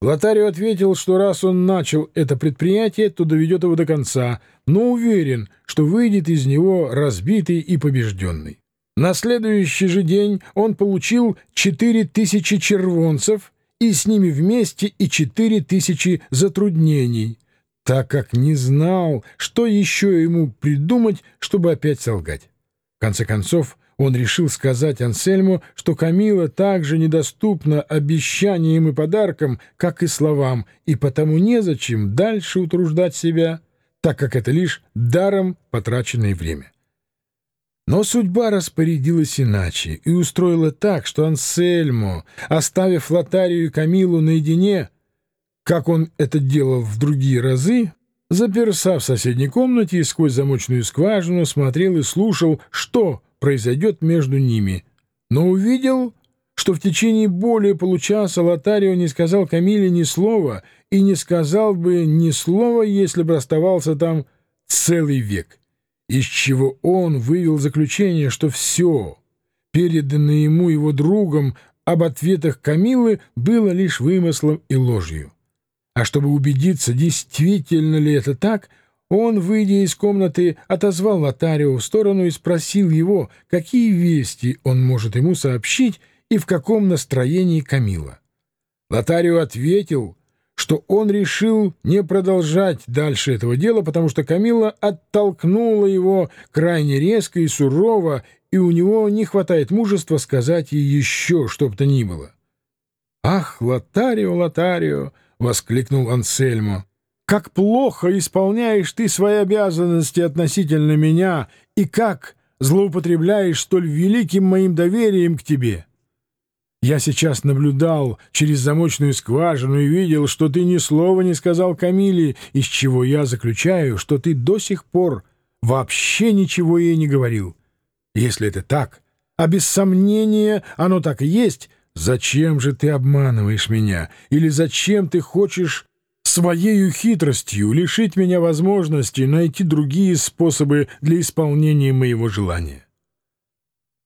Лотарио ответил, что раз он начал это предприятие, то доведет его до конца, но уверен, что выйдет из него разбитый и побежденный. На следующий же день он получил четыре тысячи червонцев и с ними вместе и четыре тысячи затруднений, так как не знал, что еще ему придумать, чтобы опять солгать. В конце концов, он решил сказать Ансельму, что Камила так же недоступна обещаниям и подаркам, как и словам, и потому незачем дальше утруждать себя, так как это лишь даром потраченное время. Но судьба распорядилась иначе и устроила так, что Ансельмо, оставив Лотарию и Камилу наедине, как он это делал в другие разы, заперся в соседней комнате и сквозь замочную скважину смотрел и слушал, что произойдет между ними, но увидел, что в течение более получаса Лотарио не сказал Камиле ни слова и не сказал бы ни слова, если бы оставался там целый век, из чего он вывел заключение, что все, переданное ему его другом об ответах Камилы, было лишь вымыслом и ложью. А чтобы убедиться, действительно ли это так, он, выйдя из комнаты, отозвал Лотарио в сторону и спросил его, какие вести он может ему сообщить и в каком настроении Камила. Лотарио ответил, что он решил не продолжать дальше этого дела, потому что Камила оттолкнула его крайне резко и сурово, и у него не хватает мужества сказать ей еще что бы то ни было. «Ах, Лотарио, Лотарио!» — воскликнул Ансельмо как плохо исполняешь ты свои обязанности относительно меня и как злоупотребляешь столь великим моим доверием к тебе. Я сейчас наблюдал через замочную скважину и видел, что ты ни слова не сказал Камиле, из чего я заключаю, что ты до сих пор вообще ничего ей не говорил. Если это так, а без сомнения оно так и есть, зачем же ты обманываешь меня? Или зачем ты хочешь своею хитростью лишить меня возможности найти другие способы для исполнения моего желания.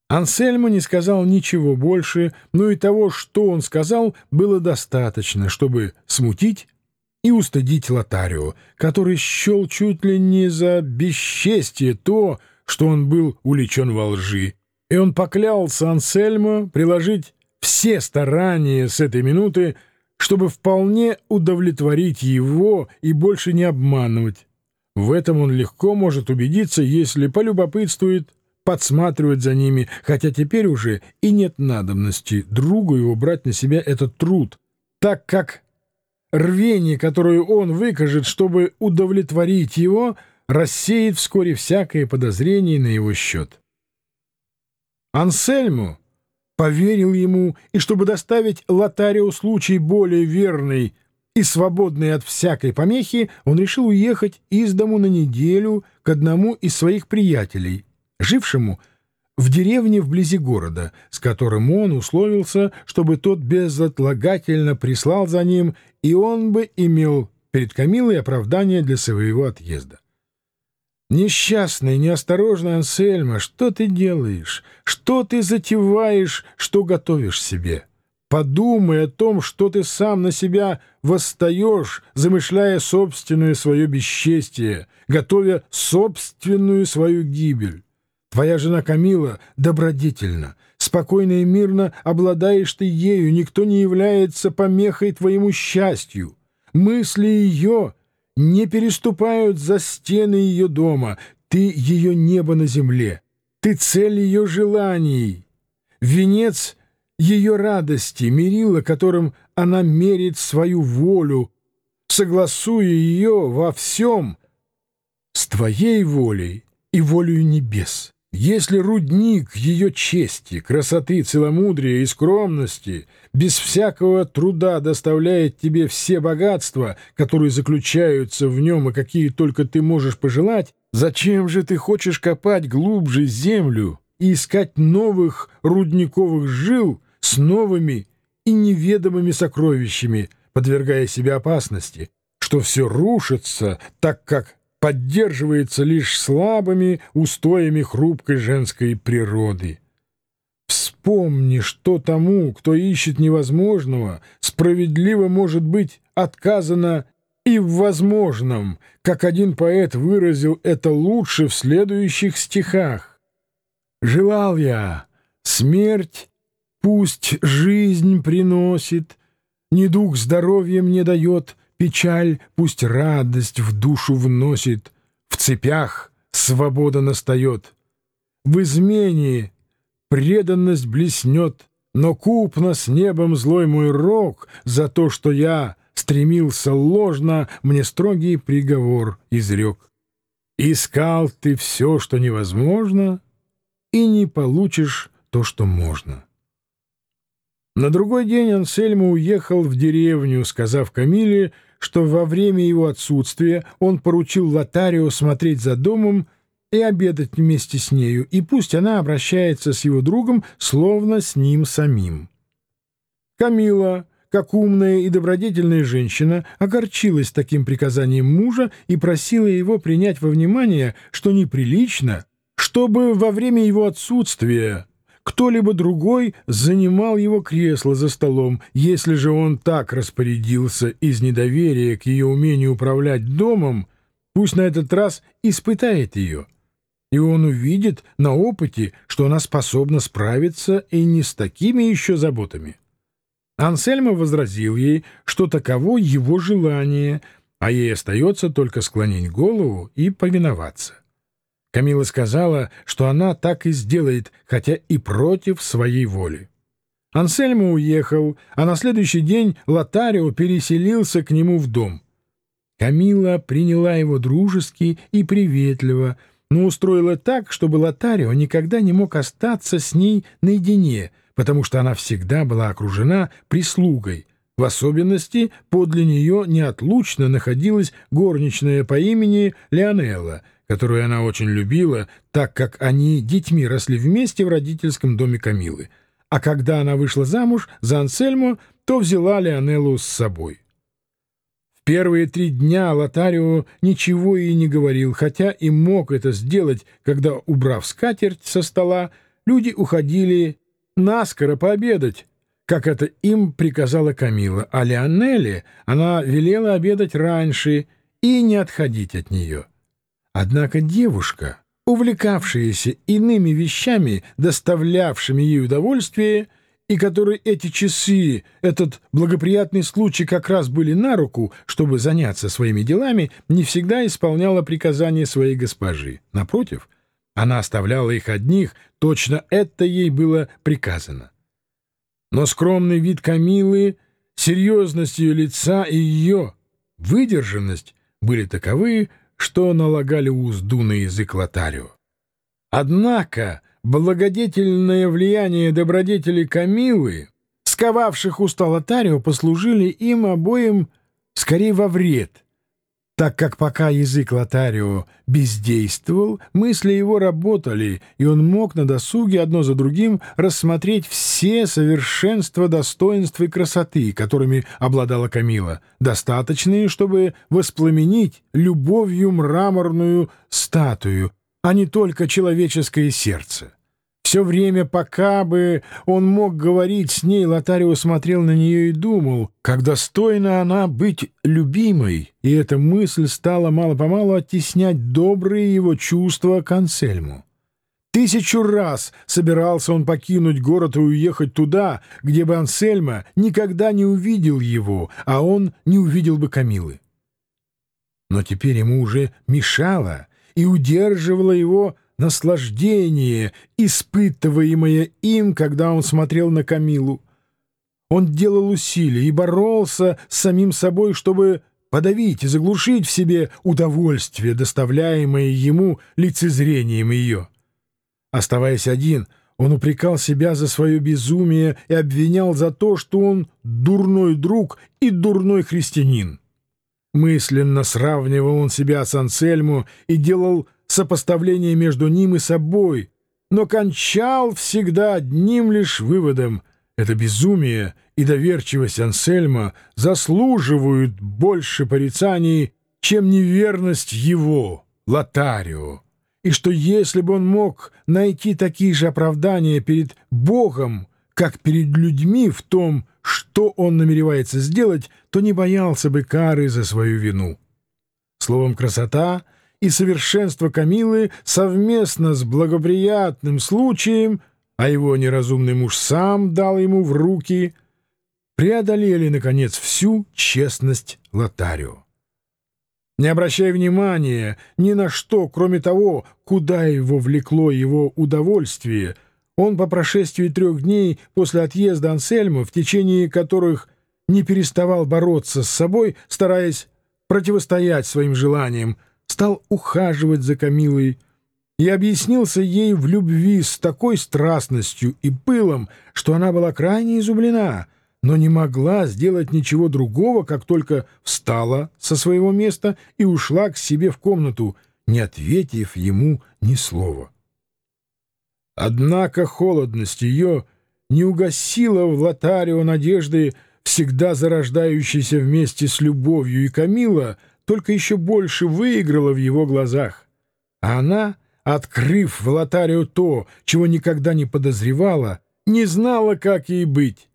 Ансельмо не сказал ничего больше, но и того, что он сказал, было достаточно, чтобы смутить и устыдить Лотарио, который счел чуть ли не за бесчестие то, что он был уличен во лжи, и он поклялся Ансельмо приложить все старания с этой минуты, чтобы вполне удовлетворить его и больше не обманывать. В этом он легко может убедиться, если полюбопытствует, подсматривать за ними, хотя теперь уже и нет надобности другу его брать на себя этот труд, так как рвение, которое он выкажет, чтобы удовлетворить его, рассеет вскоре всякое подозрение на его счет. Ансельму поверил ему, и чтобы доставить Лотарио случай более верный и свободный от всякой помехи, он решил уехать из дому на неделю к одному из своих приятелей, жившему в деревне вблизи города, с которым он условился, чтобы тот безотлагательно прислал за ним, и он бы имел перед Камилой оправдание для своего отъезда. Несчастный, неосторожный Ансельма, что ты делаешь? Что ты затеваешь, что готовишь себе? Подумай о том, что ты сам на себя восстаешь, замышляя собственное свое бесчестие, готовя собственную свою гибель. Твоя жена Камила добродетельна, спокойно и мирно обладаешь ты ею, никто не является помехой твоему счастью. Мысли ее — не переступают за стены ее дома. Ты — ее небо на земле. Ты — цель ее желаний, венец ее радости, мерило, которым она мерит свою волю, согласуя ее во всем с твоей волей и волею небес. Если рудник ее чести, красоты, целомудрия и скромности без всякого труда доставляет тебе все богатства, которые заключаются в нем и какие только ты можешь пожелать, зачем же ты хочешь копать глубже землю и искать новых рудниковых жил с новыми и неведомыми сокровищами, подвергая себя опасности, что все рушится, так как поддерживается лишь слабыми устоями хрупкой женской природы. Вспомни, что тому, кто ищет невозможного, справедливо может быть отказано и в возможном, как один поэт выразил это лучше в следующих стихах. «Желал я смерть, пусть жизнь приносит, недуг здоровья мне дает, печаль пусть радость в душу вносит, в цепях свобода настает, в измене преданность блеснет, но купно с небом злой мой рок за то, что я стремился ложно, мне строгий приговор изрек. Искал ты все, что невозможно, и не получишь то, что можно. На другой день Ансельмо уехал в деревню, сказав Камиле, что во время его отсутствия он поручил Лотарио смотреть за домом и обедать вместе с нею, и пусть она обращается с его другом, словно с ним самим. Камила как умная и добродетельная женщина, огорчилась таким приказанием мужа и просила его принять во внимание, что неприлично, чтобы во время его отсутствия кто-либо другой занимал его кресло за столом, если же он так распорядился из недоверия к ее умению управлять домом, пусть на этот раз испытает ее, и он увидит на опыте, что она способна справиться и не с такими еще заботами. Ансельмо возразил ей, что таково его желание, а ей остается только склонить голову и повиноваться. Камила сказала, что она так и сделает, хотя и против своей воли. Ансельмо уехал, а на следующий день Лотарио переселился к нему в дом. Камила приняла его дружески и приветливо, но устроила так, чтобы Лотарио никогда не мог остаться с ней наедине — потому что она всегда была окружена прислугой. В особенности подле нее неотлучно находилась горничная по имени Леонелла, которую она очень любила, так как они детьми росли вместе в родительском доме Камилы. А когда она вышла замуж за Ансельмо, то взяла Леонеллу с собой. В первые три дня Лотарио ничего и не говорил, хотя и мог это сделать, когда, убрав скатерть со стола, люди уходили наскоро пообедать, как это им приказала Камила, а Леонелле она велела обедать раньше и не отходить от нее. Однако девушка, увлекавшаяся иными вещами, доставлявшими ей удовольствие, и которой эти часы, этот благоприятный случай как раз были на руку, чтобы заняться своими делами, не всегда исполняла приказания своей госпожи. Напротив, она оставляла их одних, точно это ей было приказано. Но скромный вид Камилы, серьезность ее лица и ее выдержанность были таковы, что налагали узду на язык Лотарио. Однако благодетельное влияние добродетели Камилы, сковавших уста Лотарио, послужили им обоим скорее во вред, так как пока язык Лотарио бездействовал, мысли его работали, и он мог на досуге одно за другим рассмотреть все совершенства, достоинства и красоты, которыми обладала Камила, достаточные, чтобы воспламенить любовью мраморную статую, а не только человеческое сердце. Все время, пока бы он мог говорить с ней, Лотарио смотрел на нее и думал, как достойна она быть любимой, и эта мысль стала мало-помалу оттеснять добрые его чувства к Ансельму. Тысячу раз собирался он покинуть город и уехать туда, где бы Ансельма никогда не увидел его, а он не увидел бы Камилы. Но теперь ему уже мешало и удерживало его наслаждение, испытываемое им, когда он смотрел на Камилу. Он делал усилия и боролся с самим собой, чтобы подавить и заглушить в себе удовольствие, доставляемое ему лицезрением ее. Оставаясь один, он упрекал себя за свое безумие и обвинял за то, что он дурной друг и дурной христианин. Мысленно сравнивал он себя с Ансельму и делал сопоставление между ним и собой, но кончал всегда одним лишь выводом — это безумие и доверчивость Ансельма заслуживают больше порицаний, чем неверность его, Лотарио. и что если бы он мог найти такие же оправдания перед Богом, как перед людьми в том, что он намеревается сделать, то не боялся бы кары за свою вину. Словом, красота и совершенство Камилы совместно с благоприятным случаем, а его неразумный муж сам дал ему в руки, преодолели, наконец, всю честность Лотарио. Не обращая внимания ни на что, кроме того, куда его влекло его удовольствие, он по прошествии трех дней после отъезда Ансельма, в течение которых не переставал бороться с собой, стараясь противостоять своим желаниям, стал ухаживать за Камилой и объяснился ей в любви с такой страстностью и пылом, что она была крайне изумлена — но не могла сделать ничего другого, как только встала со своего места и ушла к себе в комнату, не ответив ему ни слова. Однако холодность ее не угасила в Лотарио надежды, всегда зарождающейся вместе с любовью, и Камила только еще больше выиграла в его глазах. А она, открыв в Лотарио то, чего никогда не подозревала, не знала, как ей быть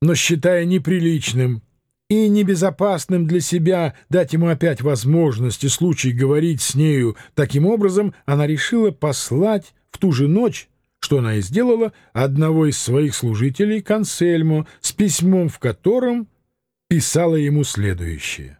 но считая неприличным и небезопасным для себя дать ему опять возможность и случай говорить с нею таким образом, она решила послать в ту же ночь, что она и сделала, одного из своих служителей, Консельмо, с письмом, в котором писала ему следующее.